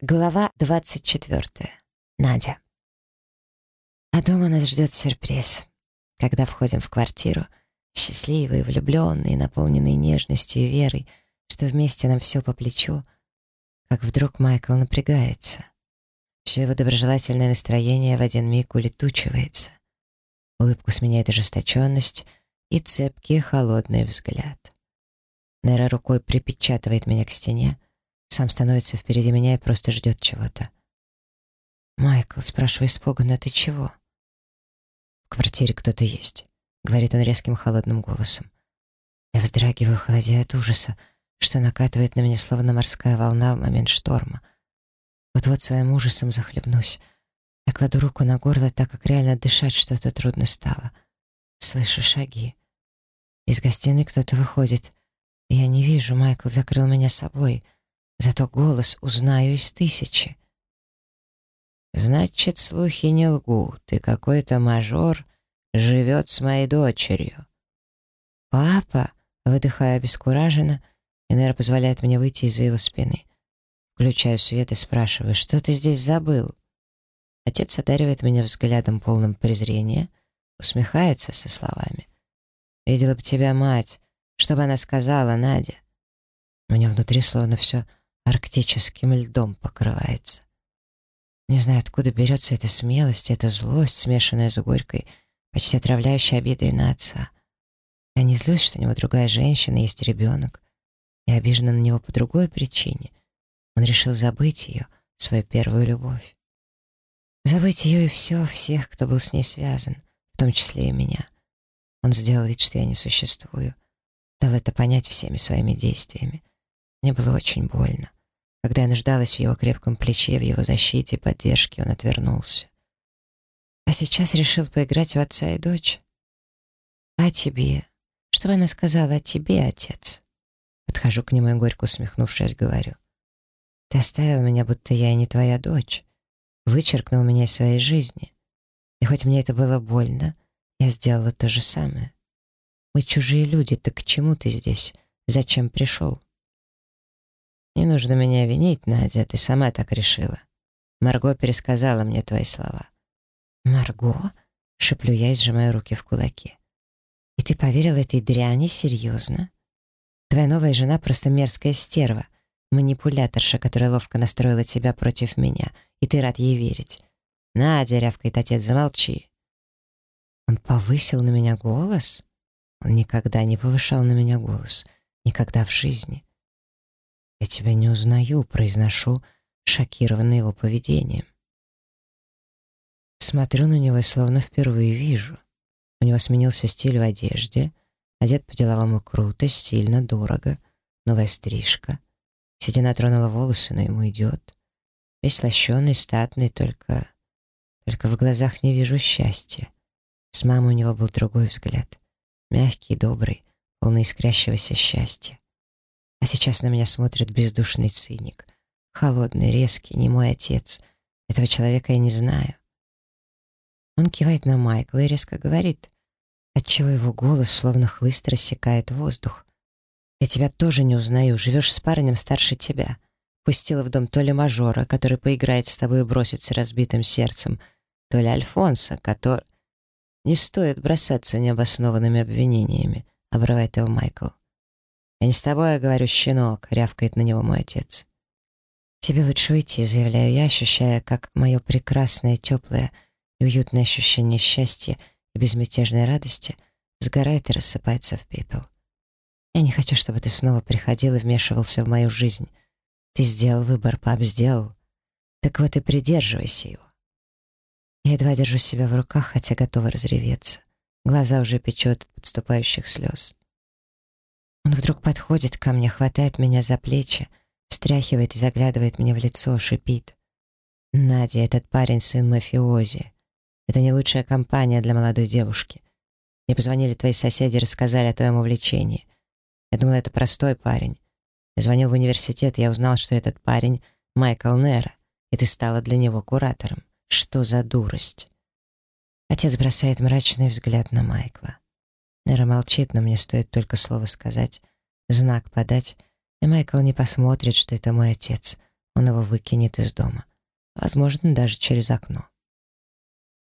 Глава 24. Надя. А дома нас ждет сюрприз. Когда входим в квартиру, счастливые, влюбленные, наполненные нежностью и верой, что вместе нам все по плечу, как вдруг Майкл напрягается. Все его доброжелательное настроение в один миг улетучивается. Улыбку сменяет ожесточенность и цепкий холодный взгляд. Нера рукой припечатывает меня к стене, сам становится впереди меня и просто ждет чего-то. «Майкл», — спрашиваю испуганно, — «ты чего?» «В квартире кто-то есть», — говорит он резким холодным голосом. Я вздрагиваю, холодея от ужаса, что накатывает на меня словно морская волна в момент шторма. Вот-вот своим ужасом захлебнусь. Я кладу руку на горло, так как реально дышать что-то трудно стало. Слышу шаги. Из гостиной кто-то выходит. Я не вижу, Майкл закрыл меня собой — Зато голос узнаю из тысячи. Значит, слухи не лгут, и какой-то мажор живет с моей дочерью. Папа, выдыхая обескураженно, Инера позволяет мне выйти из-за его спины. Включаю свет и спрашиваю, что ты здесь забыл? Отец одаривает меня взглядом полным презрения, усмехается со словами. «Видела бы тебя мать, что бы она сказала, Надя?» Меня внутри словно все арктическим льдом покрывается. Не знаю, откуда берется эта смелость, эта злость, смешанная с горькой, почти отравляющей обидой на отца. Я не злюсь, что у него другая женщина, есть ребенок. Я обижена на него по другой причине. Он решил забыть ее, свою первую любовь. Забыть ее и все, всех, кто был с ней связан, в том числе и меня. Он сделал вид, что я не существую. Дал это понять всеми своими действиями. Мне было очень больно. Когда я нуждалась в его крепком плече, в его защите и поддержке, он отвернулся. А сейчас решил поиграть в отца и дочь. «А тебе? Что она сказала о тебе, отец?» Подхожу к нему и горько усмехнувшись, говорю. «Ты оставил меня, будто я и не твоя дочь. Вычеркнул меня из своей жизни. И хоть мне это было больно, я сделала то же самое. Мы чужие люди, так к чему ты здесь? Зачем пришел?» «Не нужно меня винить, Надя, ты сама так решила. Марго пересказала мне твои слова». «Марго?» — шеплю я и сжимаю руки в кулаки. «И ты поверил этой дряни серьезно? Твоя новая жена просто мерзкая стерва, манипуляторша, которая ловко настроила тебя против меня, и ты рад ей верить. Надя, — рявкает отец, — замолчи». Он повысил на меня голос? Он никогда не повышал на меня голос. Никогда в жизни. «Я тебя не узнаю», — произношу, шокированный его поведением. Смотрю на него и словно впервые вижу. У него сменился стиль в одежде, одет по-деловому круто, стильно, дорого, новая стрижка. Седина тронула волосы, но ему идет. Весь лощеный, статный, только... Только в глазах не вижу счастья. С мамой у него был другой взгляд. Мягкий, добрый, полный искрящегося счастья. А сейчас на меня смотрит бездушный циник. Холодный, резкий, не мой отец. Этого человека я не знаю. Он кивает на Майкла и резко говорит, отчего его голос словно хлыст рассекает воздух. «Я тебя тоже не узнаю, живешь с парнем старше тебя. Пустила в дом то ли мажора, который поиграет с тобой и бросится разбитым сердцем, то ли Альфонса, который...» «Не стоит бросаться необоснованными обвинениями», — обрывает его Майкл. «Я не с тобой, я говорю, щенок», — рявкает на него мой отец. «Тебе лучше уйти», — заявляю я, ощущая, как мое прекрасное, теплое и уютное ощущение счастья и безмятежной радости сгорает и рассыпается в пепел. Я не хочу, чтобы ты снова приходил и вмешивался в мою жизнь. Ты сделал выбор, пап, сделал. Так вот и придерживайся его. Я едва держу себя в руках, хотя готова разреветься. Глаза уже печет от подступающих слез. Он вдруг подходит ко мне, хватает меня за плечи, встряхивает и заглядывает мне в лицо, шипит. «Надя, этот парень сын мафиози. Это не лучшая компания для молодой девушки. Мне позвонили твои соседи и рассказали о твоем увлечении. Я думала, это простой парень. Я звонил в университет, я узнал, что этот парень — Майкл Нера, и ты стала для него куратором. Что за дурость?» Отец бросает мрачный взгляд на Майкла. Нера молчит, но мне стоит только слово сказать, знак подать, и Майкл не посмотрит, что это мой отец. он его выкинет из дома. Возможно, даже через окно.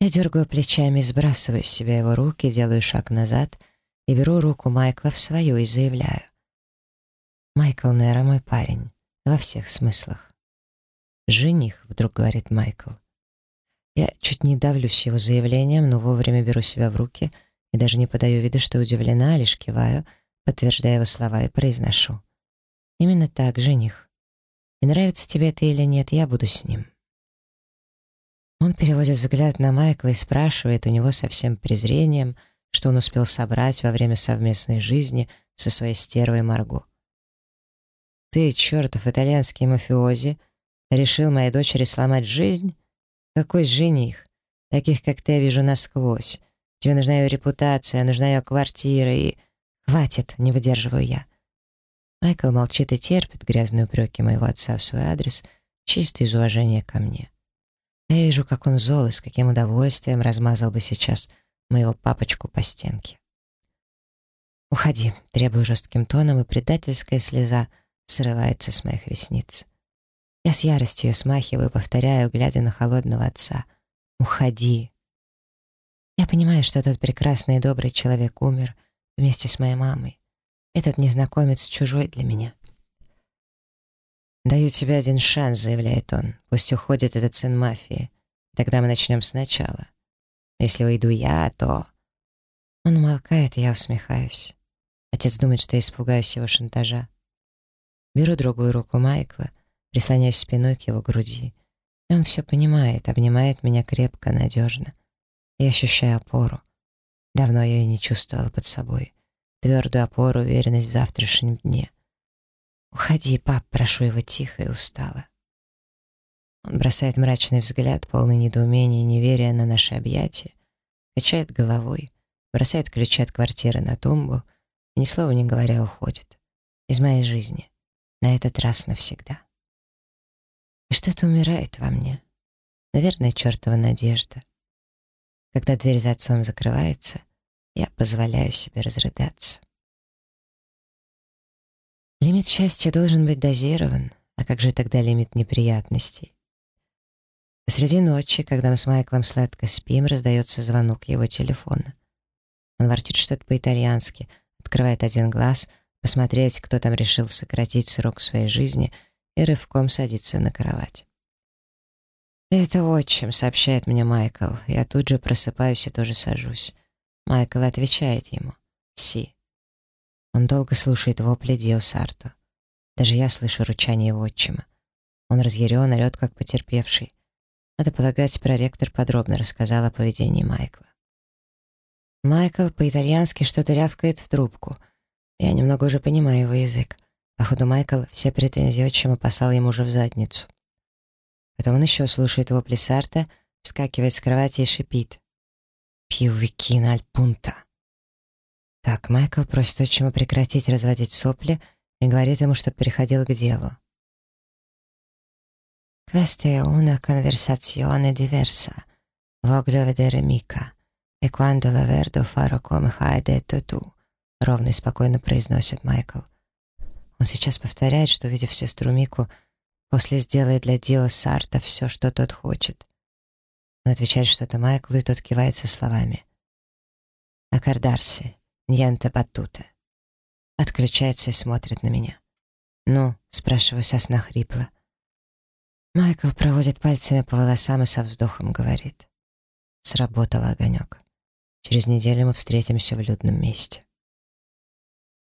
Я дергаю плечами, сбрасываю с себя его руки, делаю шаг назад и беру руку Майкла в свою и заявляю. «Майкл Нера мой парень. Во всех смыслах». «Жених», — вдруг говорит Майкл. Я чуть не давлюсь его заявлением, но вовремя беру себя в руки и даже не подаю вида, что удивлена, а лишь киваю, подтверждая его слова и произношу. «Именно так, жених. И нравится тебе это или нет, я буду с ним». Он переводит взгляд на Майкла и спрашивает у него со всем презрением, что он успел собрать во время совместной жизни со своей стервой Марго. «Ты, чертов итальянский мафиози, решил моей дочери сломать жизнь? Какой жених? Таких, как ты, я вижу насквозь. Тебе нужна ее репутация, нужна ее квартира и...» «Хватит!» — не выдерживаю я. Майкл молчит и терпит грязные упреки моего отца в свой адрес, чисто из уважения ко мне. Я вижу, как он зол и с каким удовольствием размазал бы сейчас моего папочку по стенке. «Уходи», — требую жестким тоном, и предательская слеза срывается с моих ресниц. Я с яростью смахиваю, повторяю, глядя на холодного отца. «Уходи». Я понимаю, что тот прекрасный и добрый человек умер вместе с моей мамой. Этот незнакомец чужой для меня. «Даю тебе один шанс», — заявляет он. «Пусть уходит этот сын мафии. Тогда мы начнем сначала. Если уйду я, то...» Он умолкает, и я усмехаюсь. Отец думает, что я испугаюсь его шантажа. Беру другую руку Майкла, прислоняюсь спиной к его груди. И он все понимает, обнимает меня крепко, надежно. Я ощущаю опору. Давно я ее не чувствовала под собой. Твердую опору, уверенность в завтрашнем дне. «Уходи, пап», — прошу его тихо и устало. Он бросает мрачный взгляд, полный недоумения и неверия на наши объятия, качает головой, бросает ключи от квартиры на тумбу и, ни слова не говоря, уходит. Из моей жизни. На этот раз навсегда. И что-то умирает во мне. Наверное, чертова надежда. Когда дверь за отцом закрывается, я позволяю себе разрыдаться. Лимит счастья должен быть дозирован, а как же тогда лимит неприятностей? Посреди ночи, когда мы с Майклом сладко спим, раздается звонок его телефона. Он ворчит что-то по-итальянски, открывает один глаз, посмотреть, кто там решил сократить срок своей жизни, и рывком садится на кровать. «Это отчим», — сообщает мне Майкл. Я тут же просыпаюсь и тоже сажусь. Майкл отвечает ему. «Си». Он долго слушает вопли Дио Сарто. Даже я слышу ручание его отчима. Он разъярен, орет, как потерпевший. Надо полагать, проректор подробно рассказал о поведении Майкла. Майкл по-итальянски что-то рявкает в трубку. Я немного уже понимаю его язык. Походу, Майкл все претензии отчима послал ему уже в задницу. Потом он еще слушает его плясарта, вскакивает с кровати и шипит. «Пью викина аль пунта». Так, Майкл просит отчима прекратить разводить сопли и говорит ему, чтобы переходил к делу. Questa è una conversazione diversa. Voglio vedere mica. E quando la vedo farò come hai detto tu. Ровно и спокойно произносит Майкл. Он сейчас повторяет, что, видев сестру Мику, после сделает для Дио Сарта все, что тот хочет. Он отвечает что-то Майклу, и тот кивается словами. «Аккардарси, Ньянта Батута. Отключается и смотрит на меня. «Ну?» — спрашиваю со сна хрипло. Майкл проводит пальцами по волосам и со вздохом говорит. Сработал огонек. Через неделю мы встретимся в людном месте.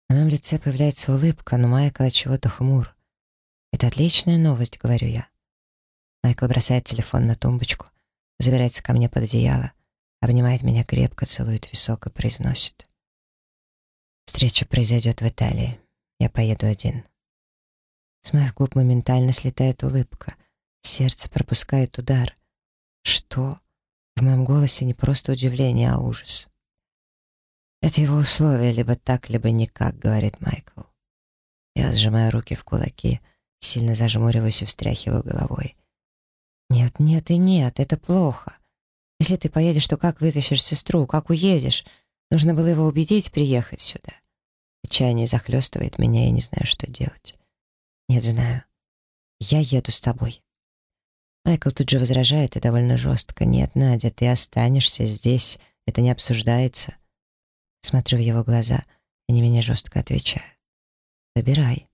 На моем лице появляется улыбка, но Майкл от чего-то хмур. Это отличная новость, говорю я. Майкл бросает телефон на тумбочку, забирается ко мне под одеяло, обнимает меня крепко, целует висок и произносит. Встреча произойдет в Италии. Я поеду один. С моих губ моментально слетает улыбка. Сердце пропускает удар. Что? В моем голосе не просто удивление, а ужас. Это его условие, либо так, либо никак, говорит Майкл. Я сжимаю руки в кулаки, сильно зажмуриваюсь и встряхиваю головой. Нет, нет и нет, это плохо. Если ты поедешь, то как вытащишь сестру, как уедешь? Нужно было его убедить приехать сюда. Отчаяние захлестывает меня, я не знаю, что делать. Нет, знаю. Я еду с тобой. Майкл тут же возражает и довольно жестко. «Нет, Надя, ты останешься здесь. Это не обсуждается». Смотрю в его глаза и не менее жестко отвечаю. «Выбирай.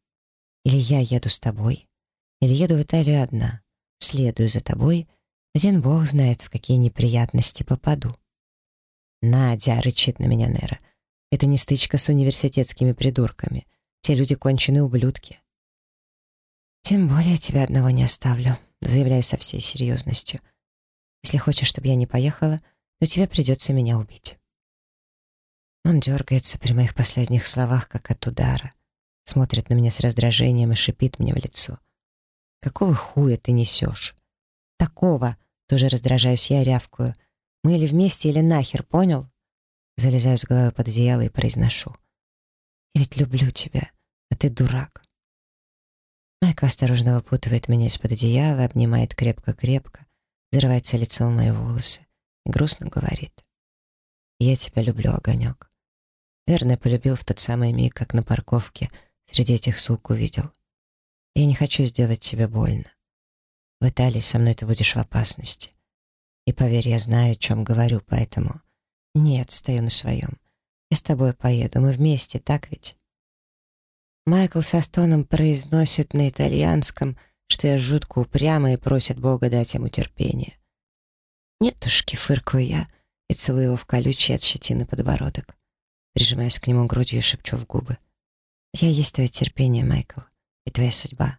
Или я еду с тобой, или еду в Италию одна. Следую за тобой. Один бог знает, в какие неприятности попаду». «Надя!» — рычит на меня Нера. «Это не стычка с университетскими придурками. Те люди конченые ублюдки». «Тем более тебя одного не оставлю», заявляю со всей серьезностью. Если хочешь, чтобы я не поехала, то тебе придется меня убить. Он дергается при моих последних словах, как от удара. Смотрит на меня с раздражением и шипит мне в лицо. «Какого хуя ты несешь?» «Такого!» — тоже раздражаюсь я, рявкую. «Мы или вместе, или нахер, понял?» Залезаю с головы под одеяло и произношу. «Я ведь люблю тебя, а ты дурак». Майкл осторожно выпутывает меня из-под одеяла, обнимает крепко-крепко, зарывается лицом в мои волосы и грустно говорит. «Я тебя люблю, огонек». Верно, полюбил в тот самый миг, как на парковке среди этих сук увидел. Я не хочу сделать тебе больно. В Италии со мной ты будешь в опасности. И поверь, я знаю, о чем говорю, поэтому... Нет, стою на своем. Я с тобой поеду, мы вместе, так ведь? Майкл со стоном произносит на итальянском, что я жутко упряма и просит Бога дать ему терпение. «Нетушки», — фыркаю я и целую его в колючий от щетины подбородок. Прижимаюсь к нему грудью и шепчу в губы. «Я есть твое терпение, Майкл, и твоя судьба,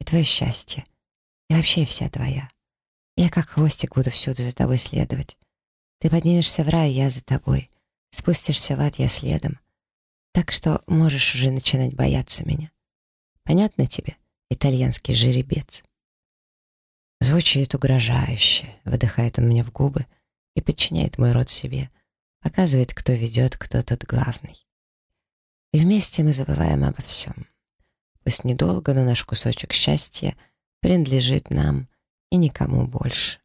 и твое счастье, и вообще вся твоя. Я как хвостик буду всюду за тобой следовать. Ты поднимешься в рай, я за тобой. Спустишься в ад, я следом. Так что можешь уже начинать бояться меня. Понятно тебе, итальянский жеребец?» Звучит угрожающе, выдыхает он мне в губы и подчиняет мой рот себе, показывает, кто ведет, кто тут главный. И вместе мы забываем обо всем. Пусть недолго, но наш кусочек счастья принадлежит нам и никому больше.